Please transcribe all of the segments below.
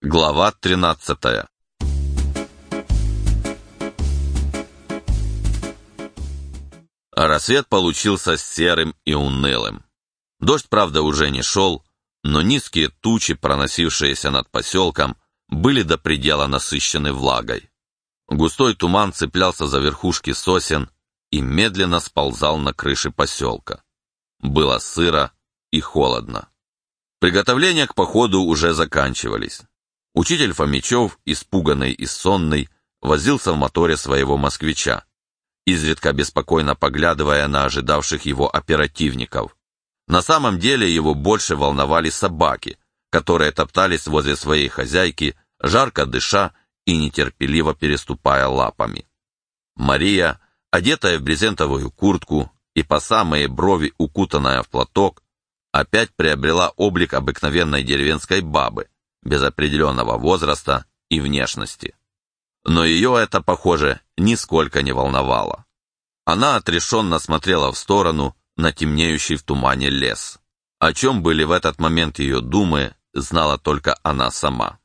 Глава 13 Рассвет получился серым и унылым. Дождь, правда, уже не шел, но низкие тучи, проносившиеся над поселком, были до предела насыщены влагой. Густой туман цеплялся за верхушки сосен и медленно сползал на крыши поселка. Было сыро и холодно. Приготовления к походу уже заканчивались. Учитель Фомичев, испуганный и сонный, возился в моторе своего москвича, изредка беспокойно поглядывая на ожидавших его оперативников. На самом деле его больше волновали собаки, которые топтались возле своей хозяйки, жарко дыша и нетерпеливо переступая лапами. Мария, одетая в брезентовую куртку и по самые брови укутанная в платок, опять приобрела облик обыкновенной деревенской бабы, без определенного возраста и внешности. Но ее это, похоже, нисколько не волновало. Она отрешенно смотрела в сторону на темнеющий в тумане лес. О чем были в этот момент ее думы, знала только она сама.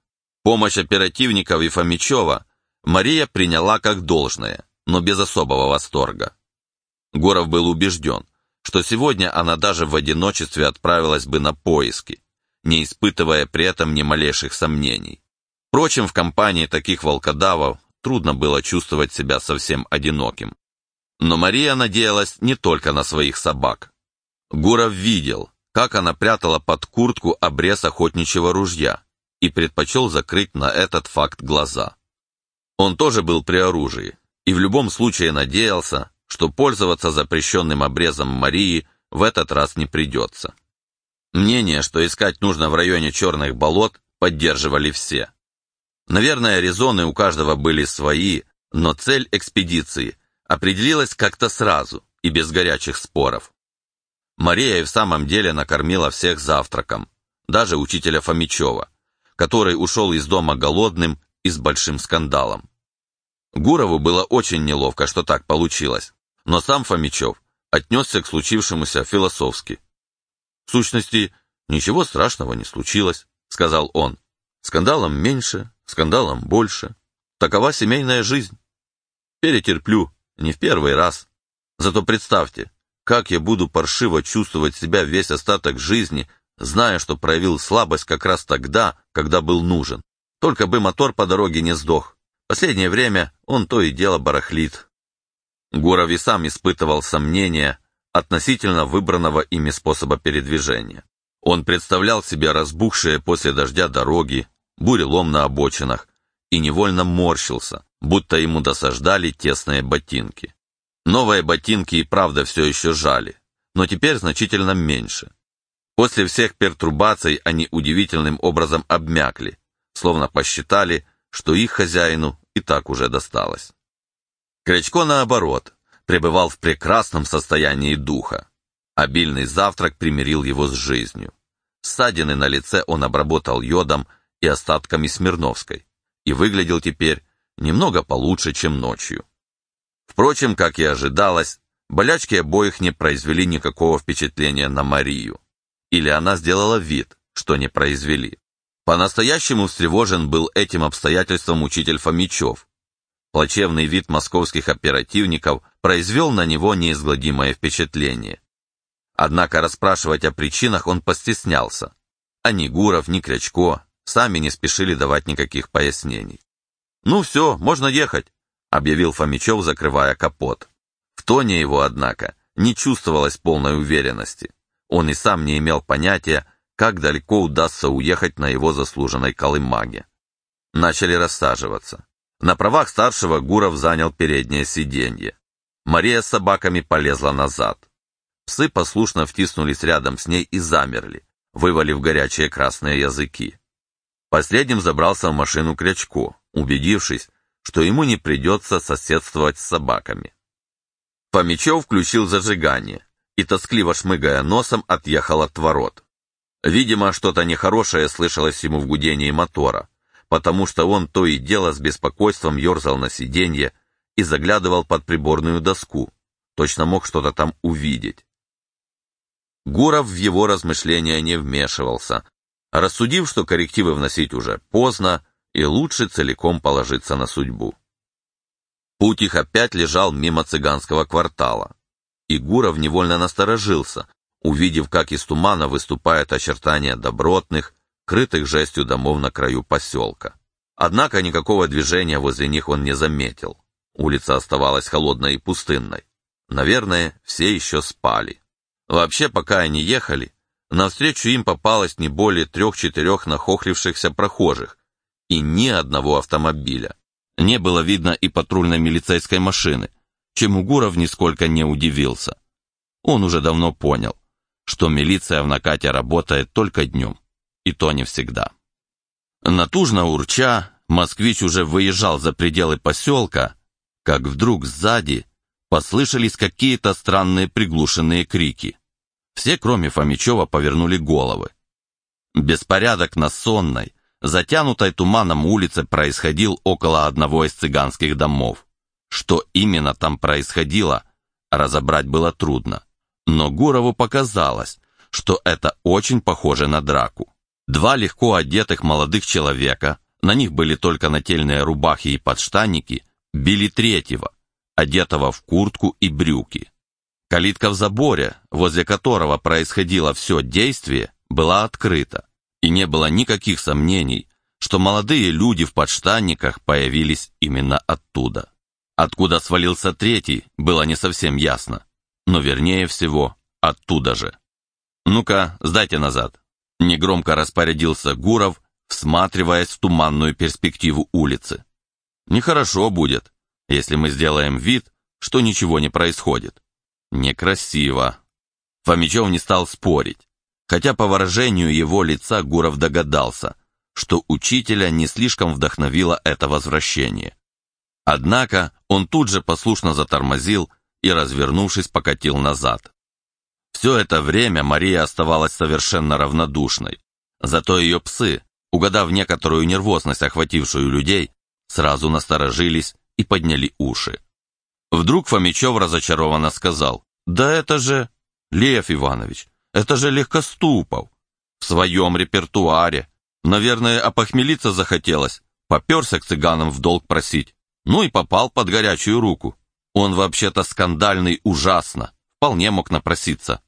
Помощь оперативников и Фомичева Мария приняла как должное, но без особого восторга. Горов был убежден, что сегодня она даже в одиночестве отправилась бы на поиски, не испытывая при этом ни малейших сомнений. Впрочем, в компании таких волкодавов трудно было чувствовать себя совсем одиноким. Но Мария надеялась не только на своих собак. Гуров видел, как она прятала под куртку обрез охотничьего ружья и предпочел закрыть на этот факт глаза. Он тоже был при оружии и в любом случае надеялся, что пользоваться запрещенным обрезом Марии в этот раз не придется. Мнение, что искать нужно в районе Черных болот, поддерживали все. Наверное, резоны у каждого были свои, но цель экспедиции определилась как-то сразу и без горячих споров. Мария и в самом деле накормила всех завтраком, даже учителя Фомичева, который ушел из дома голодным и с большим скандалом. Гурову было очень неловко, что так получилось. Но сам Фомичев отнесся к случившемуся философски. «В сущности, ничего страшного не случилось», — сказал он. «Скандалом меньше, скандалом больше. Такова семейная жизнь. Перетерплю, не в первый раз. Зато представьте, как я буду паршиво чувствовать себя весь остаток жизни, зная, что проявил слабость как раз тогда, когда был нужен. Только бы мотор по дороге не сдох. Последнее время он то и дело барахлит, Гуров и сам испытывал сомнения относительно выбранного ими способа передвижения. Он представлял себе разбухшие после дождя дороги, бурелом на обочинах, и невольно морщился, будто ему досаждали тесные ботинки. Новые ботинки и правда все еще жали, но теперь значительно меньше. После всех пертурбаций они удивительным образом обмякли, словно посчитали, что их хозяину и так уже досталось. Крячко, наоборот, пребывал в прекрасном состоянии духа. Обильный завтрак примирил его с жизнью. Ссадины на лице он обработал йодом и остатками Смирновской и выглядел теперь немного получше, чем ночью. Впрочем, как и ожидалось, болячки обоих не произвели никакого впечатления на Марию. Или она сделала вид, что не произвели. По-настоящему встревожен был этим обстоятельством учитель Фомичев, Плачевный вид московских оперативников произвел на него неизгладимое впечатление. Однако расспрашивать о причинах он постеснялся. А ни Гуров, ни Крячко сами не спешили давать никаких пояснений. «Ну все, можно ехать», — объявил Фомичев, закрывая капот. В тоне его, однако, не чувствовалось полной уверенности. Он и сам не имел понятия, как далеко удастся уехать на его заслуженной колымаге. Начали рассаживаться. На правах старшего Гуров занял переднее сиденье. Мария с собаками полезла назад. Псы послушно втиснулись рядом с ней и замерли, вывалив горячие красные языки. Последним забрался в машину Крячко, убедившись, что ему не придется соседствовать с собаками. Фомичев включил зажигание и, тоскливо шмыгая носом, отъехал от ворот. Видимо, что-то нехорошее слышалось ему в гудении мотора, потому что он то и дело с беспокойством ерзал на сиденье и заглядывал под приборную доску, точно мог что-то там увидеть. Гуров в его размышления не вмешивался, рассудив, что коррективы вносить уже поздно и лучше целиком положиться на судьбу. Путь их опять лежал мимо цыганского квартала, и Гуров невольно насторожился, увидев, как из тумана выступают очертания добротных, крытых жестью домов на краю поселка. Однако никакого движения возле них он не заметил. Улица оставалась холодной и пустынной. Наверное, все еще спали. Вообще, пока они ехали, навстречу им попалось не более трех-четырех нахохлившихся прохожих и ни одного автомобиля. Не было видно и патрульной милицейской машины, чему Гуров нисколько не удивился. Он уже давно понял, что милиция в накате работает только днем, и то не всегда. Натужно урча, москвич уже выезжал за пределы поселка, как вдруг сзади послышались какие-то странные приглушенные крики. Все, кроме Фомичева, повернули головы. Беспорядок на сонной, затянутой туманом улице происходил около одного из цыганских домов. Что именно там происходило, разобрать было трудно. Но Гурову показалось, что это очень похоже на драку. Два легко одетых молодых человека, на них были только нательные рубахи и подштанники, били третьего, одетого в куртку и брюки. Калитка в заборе, возле которого происходило все действие, была открыта, и не было никаких сомнений, что молодые люди в подштанниках появились именно оттуда. Откуда свалился третий, было не совсем ясно, но вернее всего, оттуда же. «Ну-ка, сдайте назад», — негромко распорядился Гуров, всматриваясь в туманную перспективу улицы. «Нехорошо будет, если мы сделаем вид, что ничего не происходит. Некрасиво». Фомичев не стал спорить, хотя по выражению его лица Гуров догадался, что учителя не слишком вдохновило это возвращение. Однако он тут же послушно затормозил и, развернувшись, покатил назад. Все это время Мария оставалась совершенно равнодушной. Зато ее псы, угадав некоторую нервозность, охватившую людей, сразу насторожились и подняли уши. Вдруг Фомичев разочарованно сказал, «Да это же, Лев Иванович, это же Легкоступов. В своем репертуаре. Наверное, опохмелиться захотелось. Поперся к цыганам в долг просить. Ну и попал под горячую руку. Он вообще-то скандальный ужасно. Вполне мог напроситься.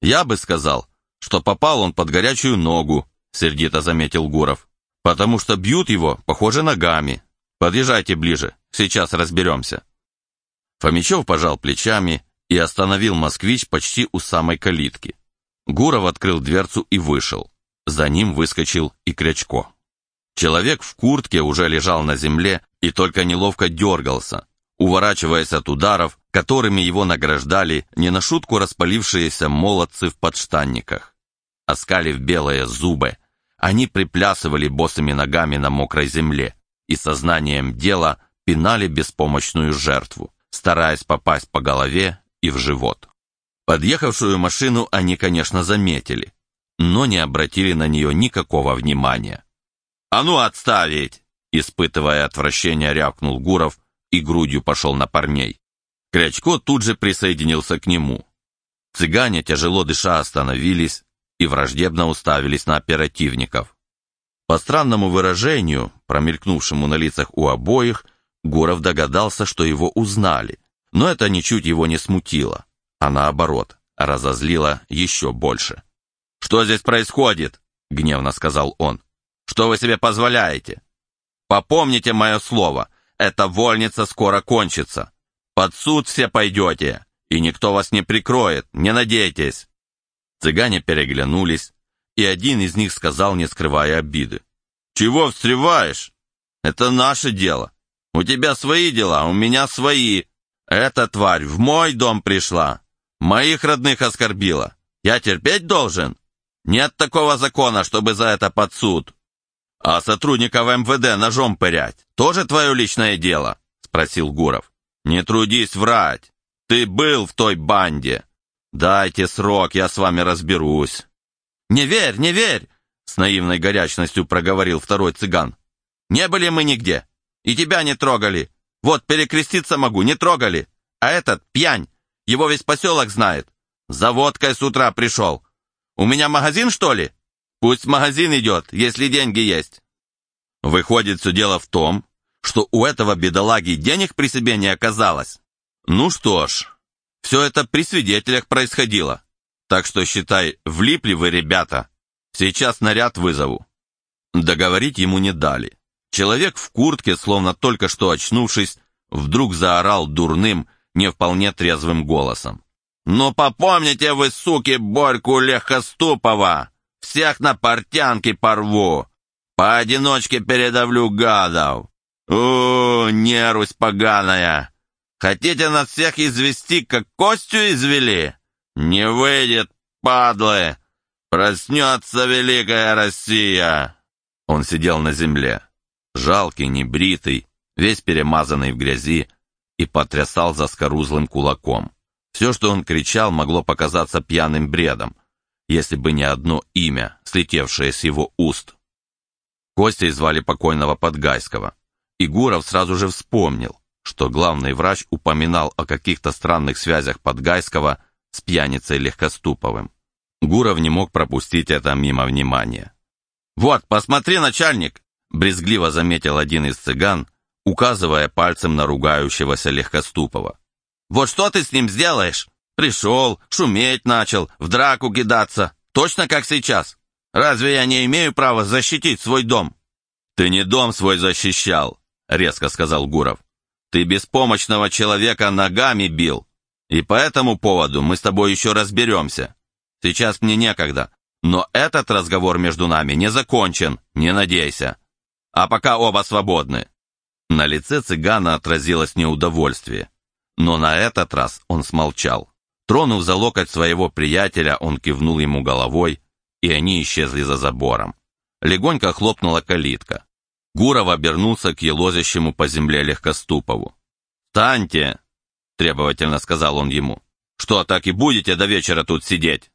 Я бы сказал, что попал он под горячую ногу, сердито заметил Гуров. Потому что бьют его, похоже, ногами. Подъезжайте ближе, сейчас разберемся. Фомичев пожал плечами и остановил москвич почти у самой калитки. Гуров открыл дверцу и вышел. За ним выскочил и Крячко. Человек в куртке уже лежал на земле и только неловко дергался, уворачиваясь от ударов, которыми его награждали не на шутку распалившиеся молодцы в подштанниках. Оскалив белые зубы, они приплясывали босыми ногами на мокрой земле и сознанием дела пинали беспомощную жертву, стараясь попасть по голове и в живот. Подъехавшую машину они, конечно, заметили, но не обратили на нее никакого внимания. «А ну отставить!» Испытывая отвращение, рявкнул Гуров и грудью пошел на парней. Крячко тут же присоединился к нему. Цыгане, тяжело дыша, остановились и враждебно уставились на оперативников. По странному выражению, промелькнувшему на лицах у обоих, Гуров догадался, что его узнали, но это ничуть его не смутило, а наоборот, разозлило еще больше. «Что здесь происходит?» — гневно сказал он. «Что вы себе позволяете? Попомните мое слово, эта вольница скоро кончится. Под суд все пойдете, и никто вас не прикроет, не надейтесь». Цыгане переглянулись, и один из них сказал, не скрывая обиды. «Чего встреваешь? Это наше дело. У тебя свои дела, у меня свои. Эта тварь в мой дом пришла, моих родных оскорбила. Я терпеть должен?» Нет такого закона, чтобы за это под суд. А сотрудников МВД ножом пырять тоже твое личное дело? Спросил Гуров. Не трудись врать. Ты был в той банде. Дайте срок, я с вами разберусь. Не верь, не верь, с наивной горячностью проговорил второй цыган. Не были мы нигде. И тебя не трогали. Вот перекреститься могу, не трогали. А этот пьянь, его весь поселок знает. За водкой с утра пришел. У меня магазин, что ли? Пусть магазин идет, если деньги есть. Выходит, все дело в том, что у этого бедолаги денег при себе не оказалось. Ну что ж, все это при свидетелях происходило. Так что, считай, влипли вы, ребята. Сейчас наряд вызову. Договорить ему не дали. Человек в куртке, словно только что очнувшись, вдруг заорал дурным, не вполне трезвым голосом. «Ну попомните вы, суки, Борьку Легкоступова! Всех на портянки порву! Поодиночке передавлю гадов! О, нерусь поганая! Хотите нас всех извести, как Костю извели? Не выйдет, падлы! Проснется великая Россия!» Он сидел на земле, жалкий, небритый, весь перемазанный в грязи, и потрясал заскорузлым кулаком. Все, что он кричал, могло показаться пьяным бредом, если бы не одно имя, слетевшее с его уст. Костей звали покойного Подгайского, и Гуров сразу же вспомнил, что главный врач упоминал о каких-то странных связях Подгайского с пьяницей Легкоступовым. Гуров не мог пропустить это мимо внимания. «Вот, посмотри, начальник!» — брезгливо заметил один из цыган, указывая пальцем на ругающегося Легкоступова. «Вот что ты с ним сделаешь? Пришел, шуметь начал, в драку кидаться, точно как сейчас. Разве я не имею права защитить свой дом?» «Ты не дом свой защищал», — резко сказал Гуров. «Ты беспомощного человека ногами бил, и по этому поводу мы с тобой еще разберемся. Сейчас мне некогда, но этот разговор между нами не закончен, не надейся. А пока оба свободны». На лице цыгана отразилось неудовольствие. Но на этот раз он смолчал. Тронув за локоть своего приятеля, он кивнул ему головой, и они исчезли за забором. Легонько хлопнула калитка. Гуров обернулся к елозящему по земле Легкоступову. «Встаньте!» — требовательно сказал он ему. «Что, так и будете до вечера тут сидеть?»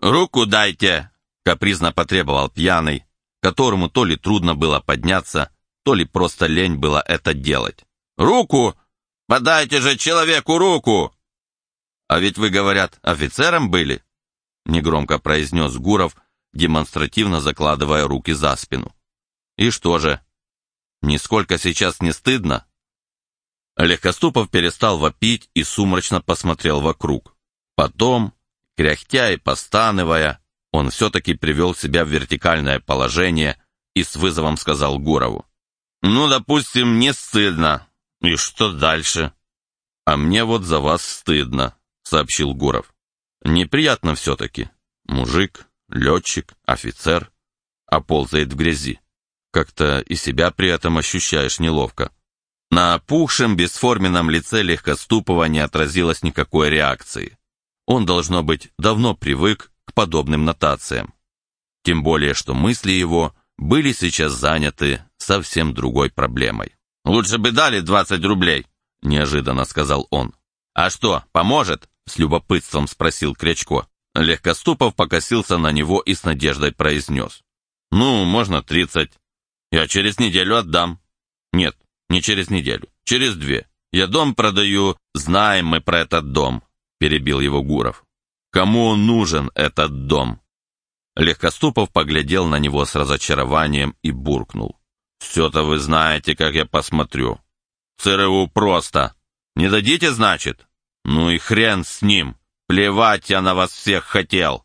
«Руку дайте!» — капризно потребовал пьяный, которому то ли трудно было подняться, то ли просто лень было это делать. «Руку! Подайте же человеку руку!» «А ведь вы, говорят, офицером были?» Негромко произнес Гуров, демонстративно закладывая руки за спину. «И что же? Нисколько сейчас не стыдно?» Легкоступов перестал вопить и сумрачно посмотрел вокруг. Потом, кряхтя и постанывая, он все-таки привел себя в вертикальное положение и с вызовом сказал Гурову. «Ну, допустим, не стыдно. И что дальше?» «А мне вот за вас стыдно», — сообщил Гуров. «Неприятно все-таки. Мужик, летчик, офицер, а ползает в грязи. Как-то и себя при этом ощущаешь неловко». На опухшем, бесформенном лице Легкоступова не отразилось никакой реакции. Он, должно быть, давно привык к подобным нотациям. Тем более, что мысли его были сейчас заняты совсем другой проблемой. «Лучше бы дали 20 рублей», — неожиданно сказал он. «А что, поможет?» — с любопытством спросил Крячко. Легкоступов покосился на него и с надеждой произнес. «Ну, можно 30. Я через неделю отдам». «Нет, не через неделю, через две. Я дом продаю, знаем мы про этот дом», — перебил его Гуров. «Кому он нужен, этот дом?» Легкоступов поглядел на него с разочарованием и буркнул. «Все-то вы знаете, как я посмотрю. ЦРУ просто. Не дадите, значит? Ну и хрен с ним. Плевать я на вас всех хотел».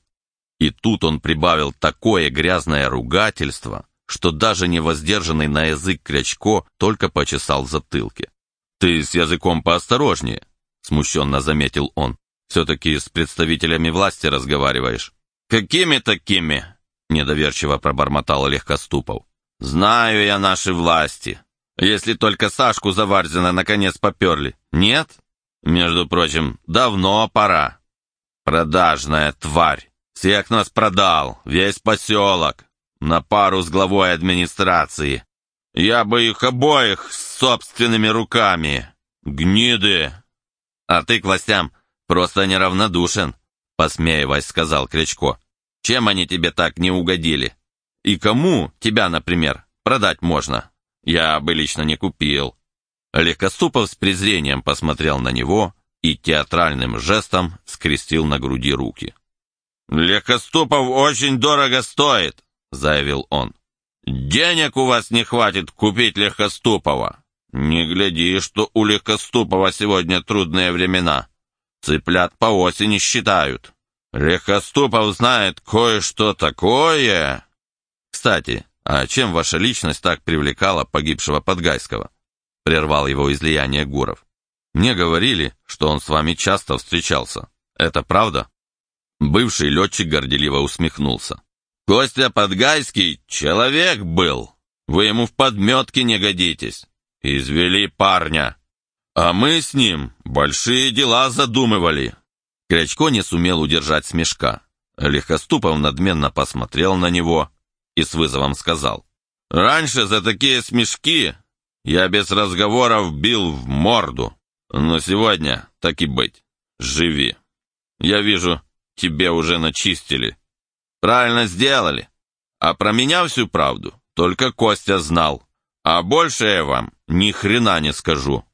И тут он прибавил такое грязное ругательство, что даже невоздержанный на язык Крячко только почесал в затылке. «Ты с языком поосторожнее», — смущенно заметил он. «Все-таки с представителями власти разговариваешь». «Какими такими?» — недоверчиво пробормотал Легкоступов. «Знаю я наши власти. Если только Сашку Заварзина наконец поперли. Нет? Между прочим, давно пора. Продажная тварь. Всех нас продал, весь поселок. На пару с главой администрации. Я бы их обоих собственными руками. Гниды. А ты к властям просто неравнодушен, посмеиваясь, сказал Крячко. Чем они тебе так не угодили? И кому, тебя, например, продать можно? Я бы лично не купил». Легкоступов с презрением посмотрел на него и театральным жестом скрестил на груди руки. «Легкоступов очень дорого стоит», — заявил он. «Денег у вас не хватит купить Легкоступова. Не гляди, что у Легкоступова сегодня трудные времена. Цыплят по осени считают. Легкоступов знает кое-что такое». «Кстати, а чем ваша личность так привлекала погибшего Подгайского?» — прервал его излияние Гуров. «Мне говорили, что он с вами часто встречался. Это правда?» Бывший летчик горделиво усмехнулся. «Костя Подгайский человек был. Вы ему в подметке не годитесь. Извели парня. А мы с ним большие дела задумывали». Крячко не сумел удержать смешка. Легкоступов надменно посмотрел на него и с вызовом сказал. «Раньше за такие смешки я без разговоров бил в морду, но сегодня, так и быть, живи. Я вижу, тебе уже начистили. Правильно сделали. А про меня всю правду только Костя знал. А больше я вам ни хрена не скажу.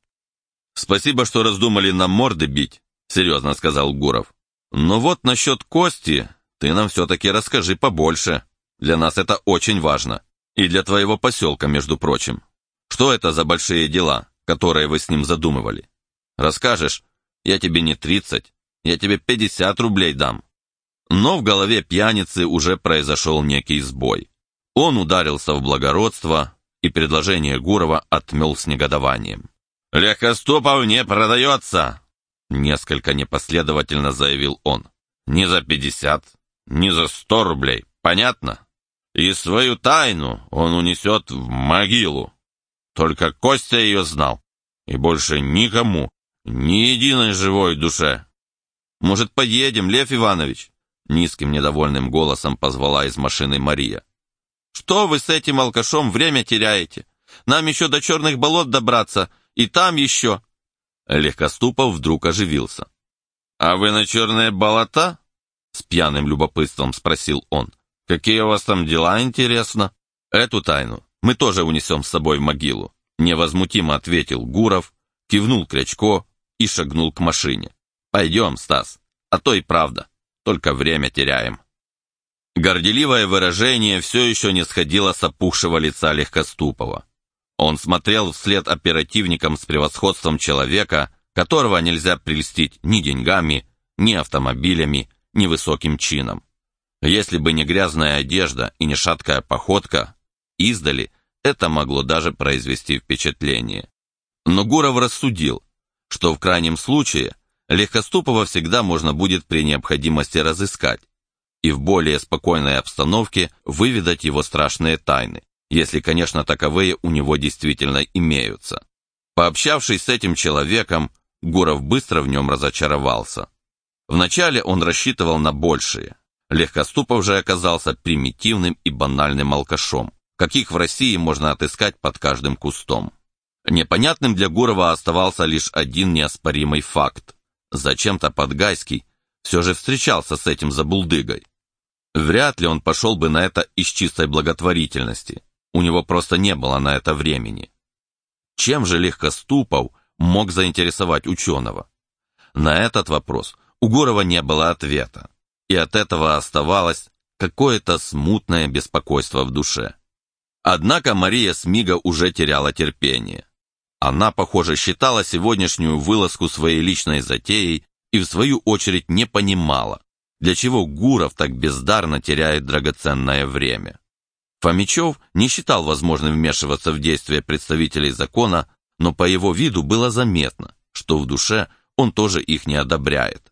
Спасибо, что раздумали нам морды бить, серьезно сказал Гуров. Но вот насчет Кости ты нам все-таки расскажи побольше. Для нас это очень важно. И для твоего поселка, между прочим. Что это за большие дела, которые вы с ним задумывали? Расскажешь, я тебе не тридцать, я тебе 50 рублей дам». Но в голове пьяницы уже произошел некий сбой. Он ударился в благородство, и предложение Гурова отмел с негодованием. «Легкоступов не продается!» Несколько непоследовательно заявил он. «Ни за пятьдесят, ни за сто рублей, понятно? И свою тайну он унесет в могилу. Только Костя ее знал, и больше никому, ни единой живой душе «Может, поедем, Лев Иванович?» Низким недовольным голосом позвала из машины Мария. «Что вы с этим алкашом время теряете? Нам еще до черных болот добраться, и там еще...» Легкоступов вдруг оживился. «А вы на черные болота?» С пьяным любопытством спросил он. «Какие у вас там дела, интересно?» «Эту тайну мы тоже унесем с собой в могилу», невозмутимо ответил Гуров, кивнул Крячко и шагнул к машине. «Пойдем, Стас, а то и правда, только время теряем». Горделивое выражение все еще не сходило с опухшего лица Легкоступова. Он смотрел вслед оперативникам с превосходством человека, которого нельзя прельстить ни деньгами, ни автомобилями, ни высоким чином. Если бы не грязная одежда и не шаткая походка, издали это могло даже произвести впечатление. Но Гуров рассудил, что в крайнем случае Легкоступова всегда можно будет при необходимости разыскать и в более спокойной обстановке выведать его страшные тайны, если, конечно, таковые у него действительно имеются. Пообщавшись с этим человеком, Гуров быстро в нем разочаровался. Вначале он рассчитывал на большее. Легкоступов же оказался примитивным и банальным алкашом, каких в России можно отыскать под каждым кустом. Непонятным для Гурова оставался лишь один неоспоримый факт. Зачем-то Подгайский все же встречался с этим забулдыгой. Вряд ли он пошел бы на это из чистой благотворительности. У него просто не было на это времени. Чем же Легкоступов мог заинтересовать ученого? На этот вопрос у Гурова не было ответа, и от этого оставалось какое-то смутное беспокойство в душе. Однако Мария Смига уже теряла терпение. Она, похоже, считала сегодняшнюю вылазку своей личной затеей и, в свою очередь, не понимала, для чего Гуров так бездарно теряет драгоценное время. Фомичев не считал возможным вмешиваться в действия представителей закона, но по его виду было заметно, что в душе он тоже их не одобряет.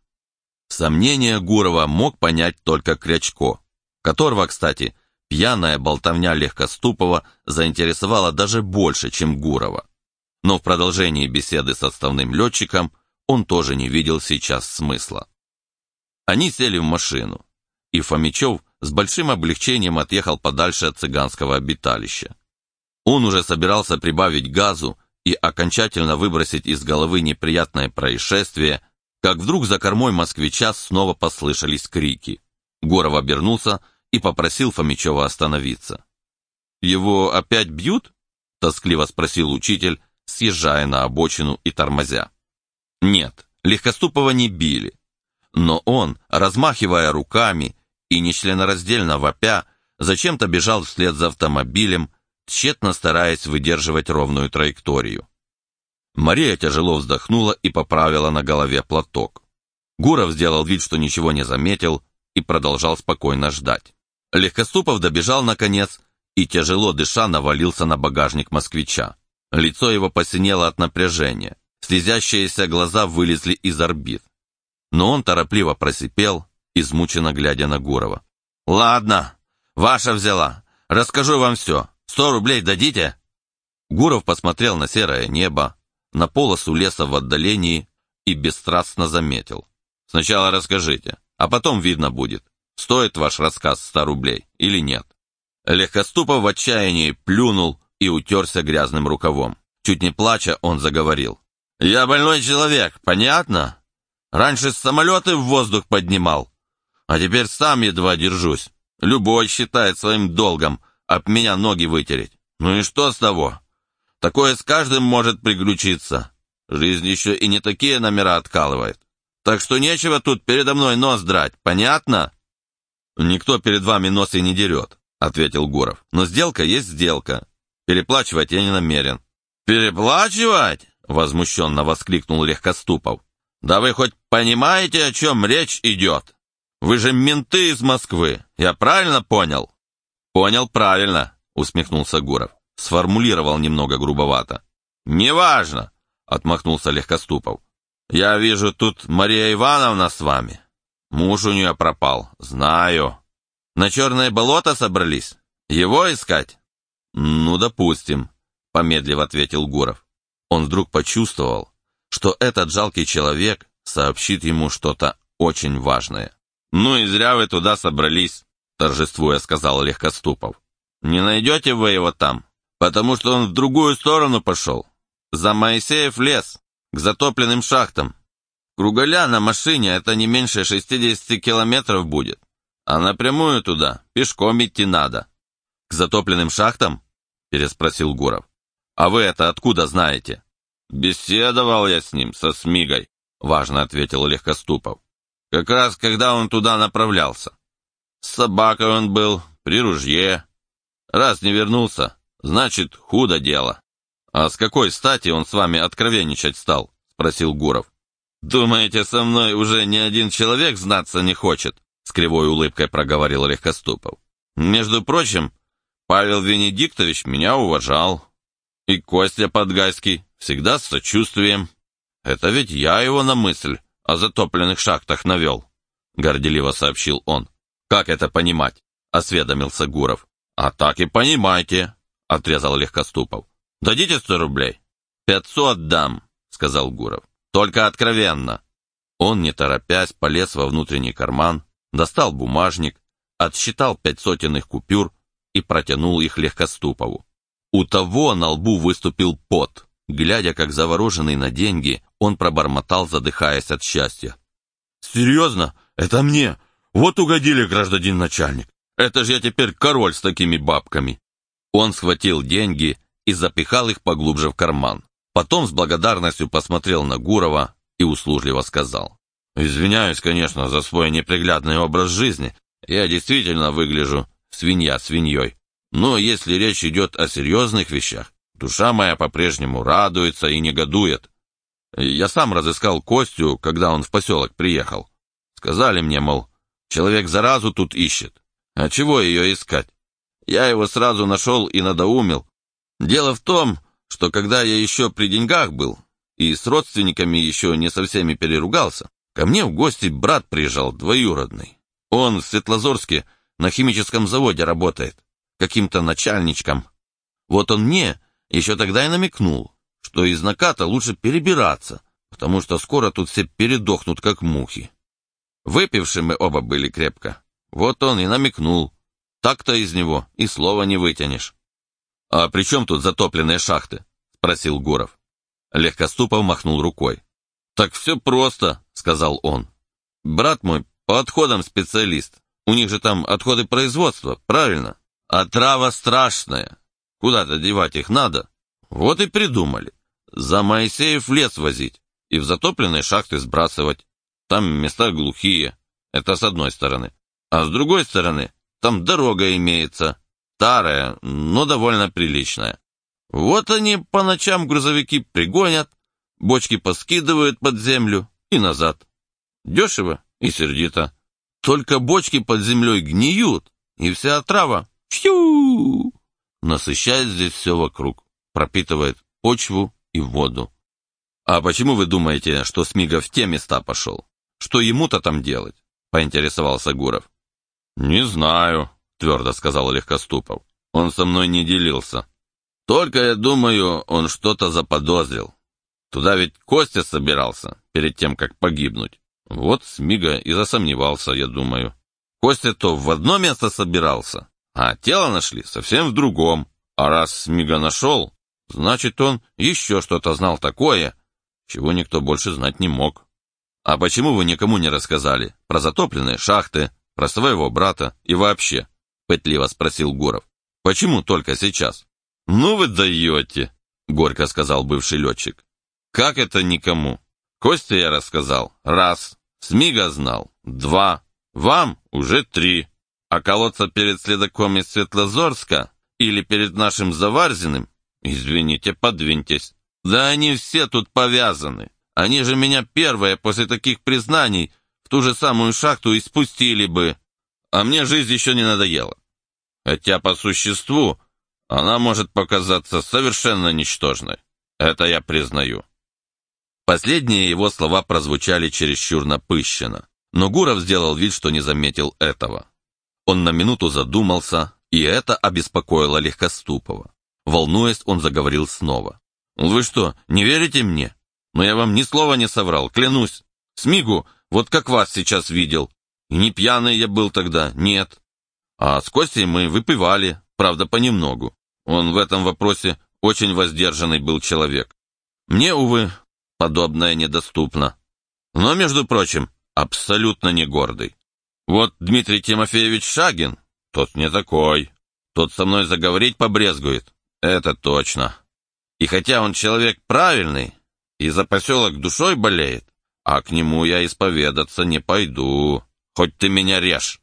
Сомнения Гурова мог понять только Крячко, которого, кстати, пьяная болтовня Легкоступова заинтересовала даже больше, чем Гурова но в продолжении беседы с отставным летчиком он тоже не видел сейчас смысла. Они сели в машину, и Фомичев с большим облегчением отъехал подальше от цыганского обиталища. Он уже собирался прибавить газу и окончательно выбросить из головы неприятное происшествие, как вдруг за кормой москвича снова послышались крики. Горов обернулся и попросил Фомичева остановиться. «Его опять бьют?» — тоскливо спросил учитель, съезжая на обочину и тормозя. Нет, Легкоступова не били, Но он, размахивая руками и нечленораздельно вопя, зачем-то бежал вслед за автомобилем, тщетно стараясь выдерживать ровную траекторию. Мария тяжело вздохнула и поправила на голове платок. Гуров сделал вид, что ничего не заметил, и продолжал спокойно ждать. Легкоступов добежал наконец и, тяжело дыша, навалился на багажник москвича. Лицо его посинело от напряжения, слезящиеся глаза вылезли из орбит. Но он торопливо просипел, измученно глядя на Гурова. «Ладно, ваша взяла. Расскажу вам все. Сто рублей дадите?» Гуров посмотрел на серое небо, на полосу леса в отдалении и бесстрастно заметил. «Сначала расскажите, а потом видно будет, стоит ваш рассказ ста рублей или нет». Легкоступов в отчаянии плюнул и утерся грязным рукавом. Чуть не плача, он заговорил. «Я больной человек, понятно? Раньше самолеты в воздух поднимал, а теперь сам едва держусь. Любой считает своим долгом об меня ноги вытереть. Ну и что с того? Такое с каждым может приключиться. Жизнь еще и не такие номера откалывает. Так что нечего тут передо мной нос драть, понятно?» «Никто перед вами нос и не дерет», — ответил Гуров. «Но сделка есть сделка. Переплачивать я не намерен». «Переплачивать?» — возмущенно воскликнул Легкоступов. «Да вы хоть понимаете, о чем речь идет? Вы же менты из Москвы, я правильно понял?» «Понял правильно», — усмехнулся Гуров. Сформулировал немного грубовато. «Неважно», — отмахнулся Легкоступов. «Я вижу, тут Мария Ивановна с вами. Муж у нее пропал, знаю. На черное болото собрались? Его искать?» «Ну, допустим», — помедлив ответил Гуров. Он вдруг почувствовал, что этот жалкий человек сообщит ему что-то очень важное. «Ну и зря вы туда собрались», — торжествуя сказал Легкоступов. «Не найдете вы его там, потому что он в другую сторону пошел. За Моисеев лес, к затопленным шахтам. Кругаля на машине это не меньше 60 километров будет, а напрямую туда пешком идти надо». «К затопленным шахтам?» — переспросил Гуров. «А вы это откуда знаете?» «Беседовал я с ним, со Смигой», — важно ответил Легкоступов. «Как раз, когда он туда направлялся. С собакой он был, при ружье. Раз не вернулся, значит, худо дело». «А с какой стати он с вами откровенничать стал?» — спросил Гуров. «Думаете, со мной уже ни один человек знаться не хочет?» — с кривой улыбкой проговорил Легкоступов. «Между прочим, Павел Венедиктович меня уважал. И Костя Подгайский всегда с сочувствием. Это ведь я его на мысль о затопленных шахтах навел, горделиво сообщил он. Как это понимать? осведомился Гуров. А так и понимайте, отрезал Легкоступов. Дадите сто рублей? Пятьсот дам, сказал Гуров. Только откровенно. Он, не торопясь, полез во внутренний карман, достал бумажник, отсчитал пять сотенных купюр и протянул их Легкоступову. У того на лбу выступил пот. Глядя, как завороженный на деньги, он пробормотал, задыхаясь от счастья. «Серьезно? Это мне? Вот угодили, гражданин начальник. Это же я теперь король с такими бабками». Он схватил деньги и запихал их поглубже в карман. Потом с благодарностью посмотрел на Гурова и услужливо сказал. «Извиняюсь, конечно, за свой неприглядный образ жизни. Я действительно выгляжу свинья свиньей. Но если речь идет о серьезных вещах, душа моя по-прежнему радуется и негодует. Я сам разыскал Костю, когда он в поселок приехал. Сказали мне, мол, человек заразу тут ищет. А чего ее искать? Я его сразу нашел и надоумил. Дело в том, что когда я еще при деньгах был и с родственниками еще не со всеми переругался, ко мне в гости брат приезжал двоюродный. Он в Светлозорске на химическом заводе работает, каким-то начальничком. Вот он мне еще тогда и намекнул, что из наката лучше перебираться, потому что скоро тут все передохнут, как мухи. Выпивши мы оба были крепко. Вот он и намекнул. Так-то из него и слова не вытянешь. «А при чем тут затопленные шахты?» — спросил Гуров. Легкоступов махнул рукой. «Так все просто», — сказал он. «Брат мой по отходам специалист. У них же там отходы производства, правильно? А трава страшная. Куда-то девать их надо. Вот и придумали. За Моисеев лес возить и в затопленные шахты сбрасывать. Там места глухие. Это с одной стороны. А с другой стороны, там дорога имеется. Старая, но довольно приличная. Вот они по ночам грузовики пригонят, бочки поскидывают под землю и назад. Дешево и сердито. Только бочки под землей гниют, и вся отрава фью, насыщает здесь все вокруг, пропитывает почву и воду. А почему вы думаете, что Смига в те места пошел? Что ему-то там делать? Поинтересовался Гуров. Не знаю, твердо сказал Легкоступов. Он со мной не делился. Только, я думаю, он что-то заподозрил. Туда ведь Костя собирался, перед тем, как погибнуть. Вот Смига и засомневался, я думаю. Костя-то в одно место собирался, а тело нашли совсем в другом. А раз Смига нашел, значит, он еще что-то знал такое, чего никто больше знать не мог. А почему вы никому не рассказали про затопленные шахты, про своего брата и вообще? Пытливо спросил Гуров. Почему только сейчас? Ну вы даете, горько сказал бывший летчик. Как это никому? Костя я рассказал. Раз. Смига знал. Два. Вам уже три. А колодца перед следаком из Светлозорска или перед нашим Заварзиным, извините, подвиньтесь. Да они все тут повязаны. Они же меня первые после таких признаний в ту же самую шахту и спустили бы. А мне жизнь еще не надоела. Хотя по существу она может показаться совершенно ничтожной. Это я признаю. Последние его слова прозвучали чересчур напыщенно, но Гуров сделал вид, что не заметил этого. Он на минуту задумался, и это обеспокоило Легкоступова. Волнуясь, он заговорил снова. «Вы что, не верите мне? Но я вам ни слова не соврал, клянусь. Смигу, вот как вас сейчас видел. И не пьяный я был тогда, нет. А с Костей мы выпивали, правда, понемногу. Он в этом вопросе очень воздержанный был человек. Мне, увы, подобное недоступно. Но, между прочим, абсолютно не гордый. Вот Дмитрий Тимофеевич Шагин, тот не такой. Тот со мной заговорить побрезгует, это точно. И хотя он человек правильный и за поселок душой болеет, а к нему я исповедаться не пойду, хоть ты меня режь.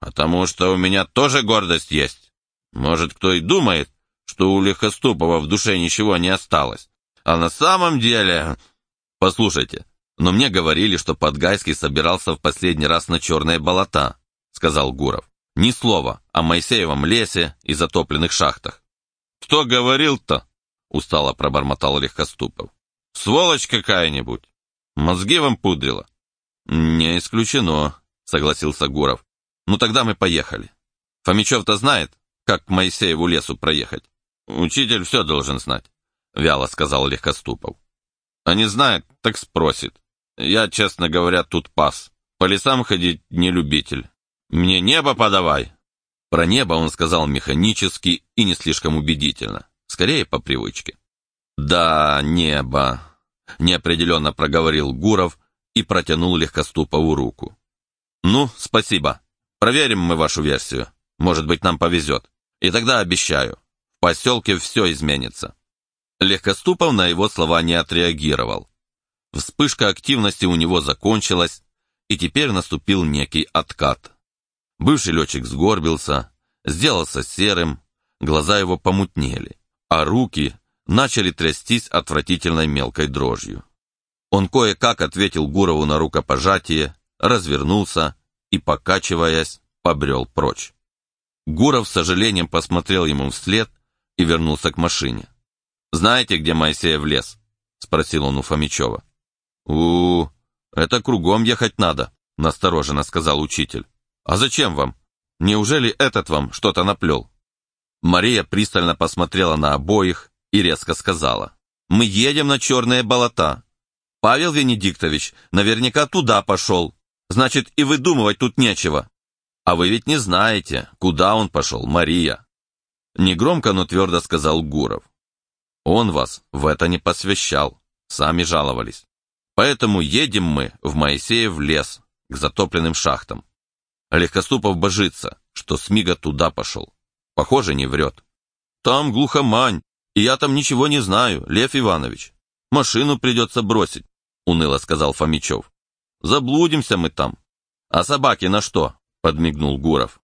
Потому что у меня тоже гордость есть. Может, кто и думает, что у Лихоступова в душе ничего не осталось. А на самом деле «Послушайте, но мне говорили, что Подгайский собирался в последний раз на черные болота», — сказал Гуров. «Ни слова о Моисеевом лесе и затопленных шахтах». «Кто говорил-то?» — устало пробормотал Легкоступов. «Сволочь какая-нибудь! Мозги вам пудрила!» «Не исключено», — согласился Гуров. «Ну тогда мы поехали. Фомичев-то знает, как к Моисееву лесу проехать?» «Учитель все должен знать», — вяло сказал Легкоступов. А не знает, так спросит. Я, честно говоря, тут пас. По лесам ходить не любитель. Мне небо подавай. Про небо он сказал механически и не слишком убедительно. Скорее по привычке. Да, небо. Неопределенно проговорил Гуров и протянул легкоступову руку. Ну, спасибо. Проверим мы вашу версию. Может быть, нам повезет. И тогда обещаю, в поселке все изменится. Легкоступов на его слова не отреагировал. Вспышка активности у него закончилась, и теперь наступил некий откат. Бывший летчик сгорбился, сделался серым, глаза его помутнели, а руки начали трястись отвратительной мелкой дрожью. Он кое-как ответил Гурову на рукопожатие, развернулся и, покачиваясь, побрел прочь. Гуров с сожалением посмотрел ему вслед и вернулся к машине. «Знаете, где Моисеев лес?» — спросил он у Фомичева. у, это кругом ехать надо», — настороженно сказал учитель. «А зачем вам? Неужели этот вам что-то наплел?» Мария пристально посмотрела на обоих и резко сказала. «Мы едем на черные болота. Павел Венедиктович наверняка туда пошел. Значит, и выдумывать тут нечего. А вы ведь не знаете, куда он пошел, Мария». Негромко, но твердо сказал Гуров. Он вас в это не посвящал, сами жаловались. Поэтому едем мы в Моисеев лес, к затопленным шахтам. Легкоступов божится, что Смига туда пошел. Похоже, не врет. Там глухомань, и я там ничего не знаю, Лев Иванович. Машину придется бросить, уныло сказал Фомичев. Заблудимся мы там. А собаки на что? Подмигнул Гуров.